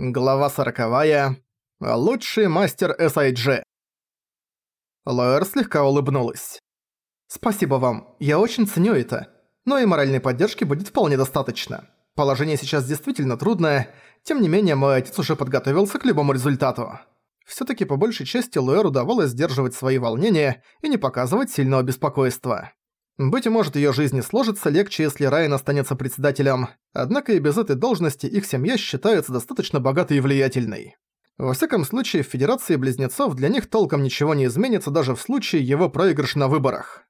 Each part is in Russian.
Глава сороковая. Лучший мастер SIG. Лоэр слегка улыбнулась. «Спасибо вам, я очень ценю это. Но и моральной поддержки будет вполне достаточно. Положение сейчас действительно трудное, тем не менее мой отец уже подготовился к любому результату. Всё-таки по большей части Лоэр удавалось сдерживать свои волнения и не показывать сильного беспокойства. Быть может, её жизнь сложится легче, если Райан останется председателем, однако и без этой должности их семья считается достаточно богатой и влиятельной. Во всяком случае, в Федерации Близнецов для них толком ничего не изменится даже в случае его проигрыша на выборах.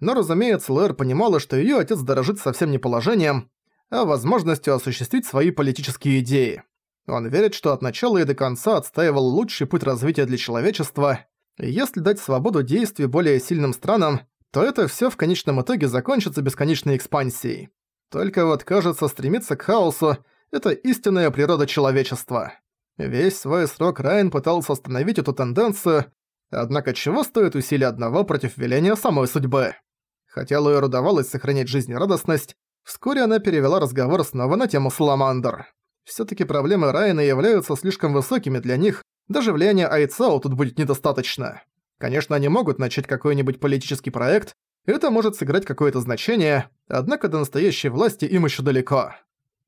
Но, разумеется, Лэр понимала, что её отец дорожит совсем не положением, а возможностью осуществить свои политические идеи. Он верит, что от начала и до конца отстаивал лучший путь развития для человечества, если дать свободу действий более сильным странам, то это всё в конечном итоге закончится бесконечной экспансией. Только вот, кажется, стремиться к хаосу – это истинная природа человечества. Весь свой срок Райан пытался остановить эту тенденцию, однако чего стоит усилие одного против веления самой судьбы? Хотя Луэр удавалось сохранять жизнерадостность, вскоре она перевела разговор снова на тему Саламандр. Всё-таки проблемы Райана являются слишком высокими для них, даже влияния Айцао тут будет недостаточно. Конечно, они могут начать какой-нибудь политический проект, это может сыграть какое-то значение, однако до настоящей власти им еще далеко.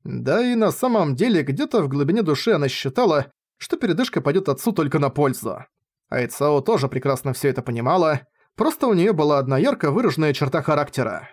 Да и на самом деле, где-то в глубине души она считала, что передышка пойдет отцу только на пользу. Айцао тоже прекрасно все это понимала, просто у нее была одна ярко выраженная черта характера.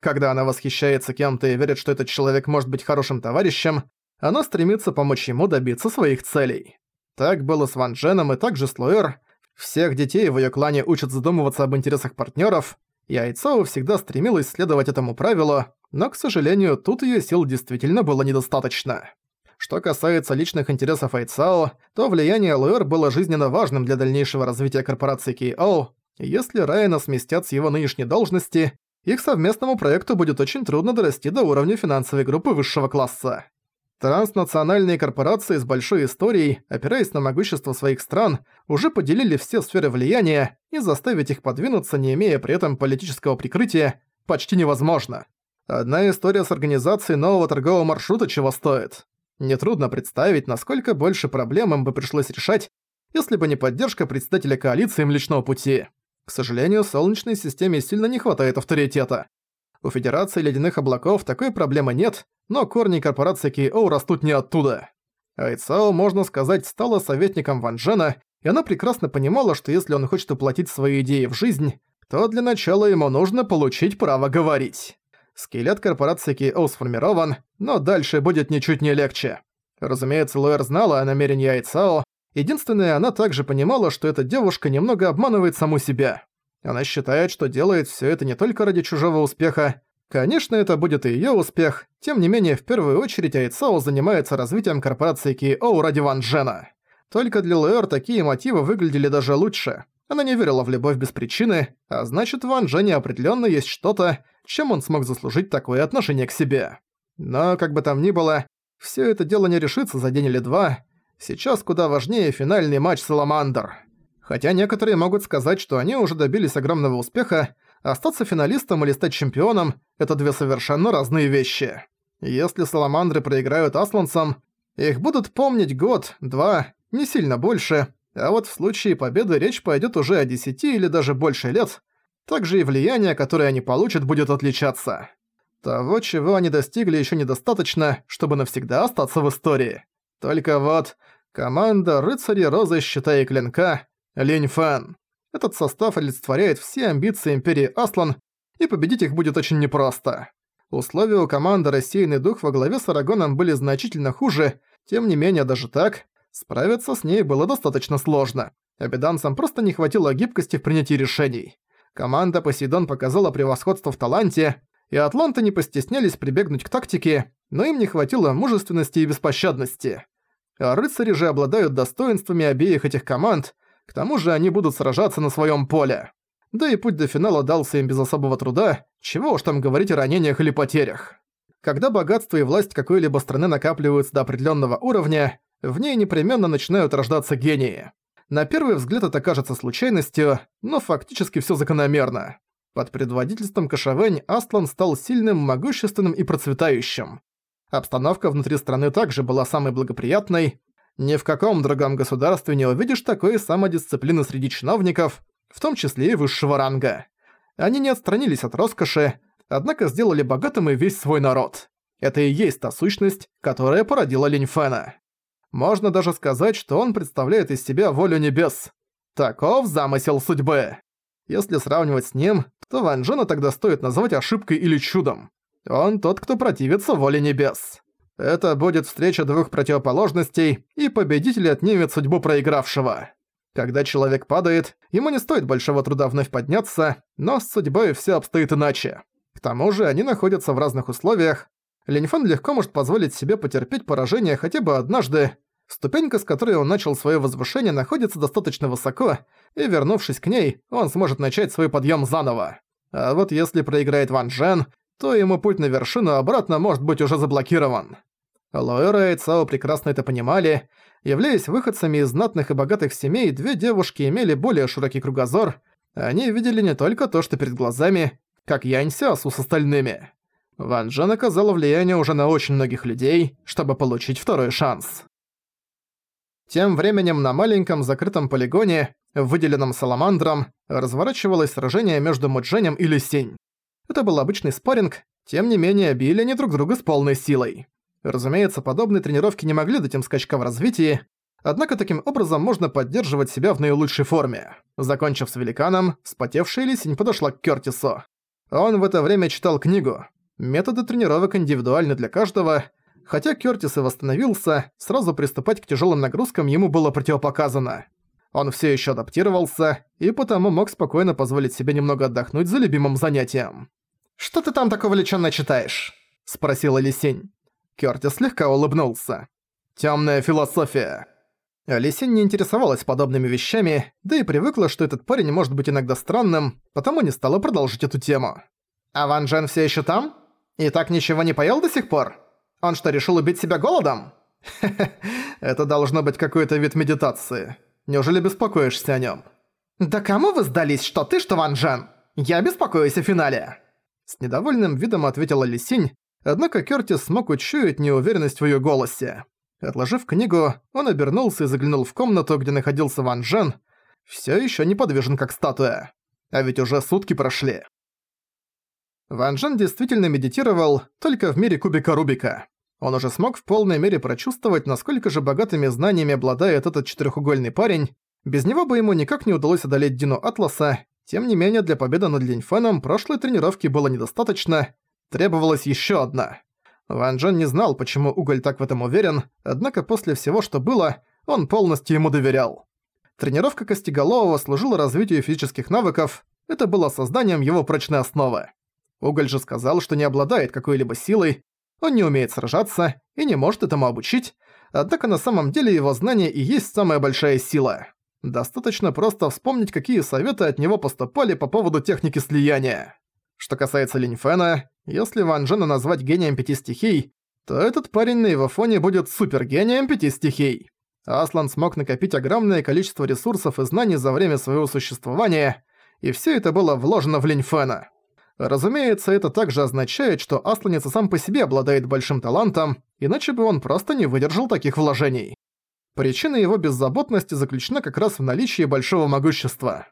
Когда она восхищается кем-то и верит, что этот человек может быть хорошим товарищем, она стремится помочь ему добиться своих целей. Так было с Ван Дженом и также с Луэр, всех детей в её клане учат задумываться об интересах партнёров, и Айцао всегда стремилась следовать этому правилу, но, к сожалению, тут её сил действительно было недостаточно. Что касается личных интересов Айцао, то влияние Луэр было жизненно важным для дальнейшего развития корпорации Кейоу. Если Райана сместят с его нынешней должности, их совместному проекту будет очень трудно дорасти до уровня финансовой группы высшего класса. Транснациональные корпорации с большой историей, опираясь на могущество своих стран, уже поделили все сферы влияния, и заставить их подвинуться, не имея при этом политического прикрытия, почти невозможно. Одна история с организацией нового торгового маршрута чего стоит. Нетрудно представить, насколько больше проблем им бы пришлось решать, если бы не поддержка председателя коалиции Млечного Пути. К сожалению, Солнечной системе сильно не хватает авторитета. У Федерации Ледяных Облаков такой проблемы нет, но корни корпорации Кейоу растут не оттуда. Айцао, можно сказать, стала советником Ван Джена, и она прекрасно понимала, что если он хочет воплотить свои идеи в жизнь, то для начала ему нужно получить право говорить. Скелет корпорации Кейоу сформирован, но дальше будет ничуть не легче. Разумеется, Луэр знала о намерении Айцао, единственное, она также понимала, что эта девушка немного обманывает саму себя. Она считает, что делает все это не только ради чужого успеха. Конечно, это будет и ее успех. Тем не менее, в первую очередь Айцао занимается развитием корпорации Киоу ради Ван Джена. Только для Луэр такие мотивы выглядели даже лучше. Она не верила в любовь без причины, а значит, в Ван Джене определенно есть что-то, чем он смог заслужить такое отношение к себе. Но, как бы там ни было, все это дело не решится за день или два. Сейчас куда важнее финальный матч Саламандр. Хотя некоторые могут сказать, что они уже добились огромного успеха, остаться финалистом или стать чемпионом – это две совершенно разные вещи. Если Саламандры проиграют Асланцам, их будут помнить год, два, не сильно больше, а вот в случае победы речь пойдет уже о десяти или даже больше лет, также и влияние, которое они получат, будет отличаться. Того, чего они достигли, еще недостаточно, чтобы навсегда остаться в истории. Только вот команда рыцарей розы щита и клинка Лень Фэн. Этот состав олицетворяет все амбиции Империи Аслан, и победить их будет очень непросто. Условия у команды «Рассеянный дух» во главе с Арагоном были значительно хуже, тем не менее даже так, справиться с ней было достаточно сложно. Обеданцам просто не хватило гибкости в принятии решений. Команда Посейдон показала превосходство в таланте, и атланты не постеснялись прибегнуть к тактике, но им не хватило мужественности и беспощадности. А рыцари же обладают достоинствами обеих этих команд, к тому же они будут сражаться на своем поле. Да и путь до финала дался им без особого труда, чего уж там говорить о ранениях или потерях. Когда богатство и власть какой-либо страны накапливаются до определенного уровня, в ней непременно начинают рождаться гении. На первый взгляд это кажется случайностью, но фактически все закономерно. Под предводительством Кашавэнь Астлан стал сильным, могущественным и процветающим. Обстановка внутри страны также была самой благоприятной, Ни в каком другом государстве не увидишь такой самодисциплины среди чиновников, в том числе и высшего ранга. Они не отстранились от роскоши, однако сделали богатым и весь свой народ. Это и есть та сущность, которая породила Линьфена. Можно даже сказать, что он представляет из себя волю небес. Таков замысел судьбы. Если сравнивать с ним, то Ван Джена тогда стоит назвать ошибкой или чудом. Он тот, кто противится воле небес. Это будет встреча двух противоположностей, и победитель отнимет судьбу проигравшего. Когда человек падает, ему не стоит большого труда вновь подняться, но с судьбой все обстоит иначе. К тому же они находятся в разных условиях. Линьфан легко может позволить себе потерпеть поражение хотя бы однажды. Ступенька, с которой он начал свое возвышение, находится достаточно высоко, и вернувшись к ней, он сможет начать свой подъем заново. А вот если проиграет Ван Джен, то ему путь на вершину обратно может быть уже заблокирован. Лоэра и Цао прекрасно это понимали. Являясь выходцами из знатных и богатых семей, две девушки имели более широкий кругозор. Они видели не только то, что перед глазами, как Янь Сясу с остальными. Ван Джен оказала влияние уже на очень многих людей, чтобы получить второй шанс. Тем временем на маленьком закрытом полигоне, выделенном Саламандром, разворачивалось сражение между Мудженем и Лисень. Это был обычный спарринг, тем не менее били они друг друга с полной силой. Разумеется, подобные тренировки не могли дать им скачка в развитии, однако таким образом можно поддерживать себя в наилучшей форме. Закончив с великаном, спотевшая Лисень подошла к Кёртису. Он в это время читал книгу. Методы тренировок индивидуальны для каждого, Хотя Кёртис и восстановился, сразу приступать к тяжелым нагрузкам ему было противопоказано. Он все еще адаптировался, и потому мог спокойно позволить себе немного отдохнуть за любимым занятием. «Что ты там так увлеченно читаешь?» – спросила Лисень. Кёртис слегка улыбнулся. Темная философия». Лисень не интересовалась подобными вещами, да и привыкла, что этот парень может быть иногда странным, потому не стала продолжить эту тему. «А Ван Джен все еще там? И так ничего не поел до сих пор?» Он что, решил убить себя голодом? это должно быть какой-то вид медитации. Неужели беспокоишься о нём? Да кому вы сдались, что ты, что Ван Джен? Я беспокоюсь о финале. С недовольным видом ответила Лисинь, однако Кёртис смог учуять неуверенность в её голосе. Отложив книгу, он обернулся и заглянул в комнату, где находился Ван Джен, всё ещё неподвижен как статуя. А ведь уже сутки прошли. Ван Джен действительно медитировал, только в мире кубика Рубика. Он уже смог в полной мере прочувствовать, насколько же богатыми знаниями обладает этот четырехугольный парень. Без него бы ему никак не удалось одолеть Дину Атласа. Тем не менее, для победы над Линьфеном прошлой тренировки было недостаточно. Требовалась еще одна. Ван Джен не знал, почему Уголь так в этом уверен, однако после всего, что было, он полностью ему доверял. Тренировка Костеголового служила развитию физических навыков, это было созданием его прочной основы. Уголь же сказал, что не обладает какой-либо силой, он не умеет сражаться и не может этому обучить, однако на самом деле его знание и есть самая большая сила. Достаточно просто вспомнить, какие советы от него поступали по поводу техники слияния. Что касается Линьфена, если Ван Джена назвать гением пяти стихий, то этот парень на его фоне будет супергением пяти стихий. Аслан смог накопить огромное количество ресурсов и знаний за время своего существования, и все это было вложено в Линьфена. Разумеется, это также означает, что Асланец сам по себе обладает большим талантом, иначе бы он просто не выдержал таких вложений. Причина его беззаботности заключена как раз в наличии большого могущества.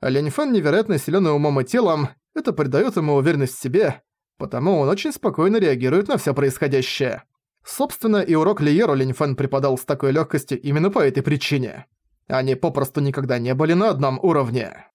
Лень Фэн невероятно силен умом и телом, это придает ему уверенность в себе, потому он очень спокойно реагирует на все происходящее. Собственно, и урок Лиеру Линь Фэн преподал с такой легкостью именно по этой причине. Они попросту никогда не были на одном уровне.